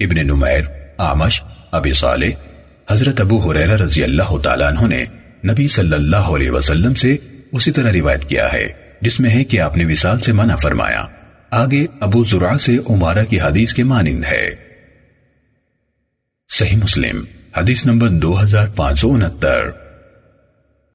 ابن نمیر، آمش، ابی صالح، حضرت ابو حریرہ رضی اللہ تعالیٰ عنہ نے نبی صلی اللہ علیہ وسلم سے اسی طرح روایت کیا ہے، جس میں ہے کہ آپ نے وصال سے منع فرمایا۔ آگے ابو زرع سے عمارہ کی حدیث کے مانند ہے۔ صحیح مسلم، حدیث نمبر دو ہزار پانچ سو انہتر۔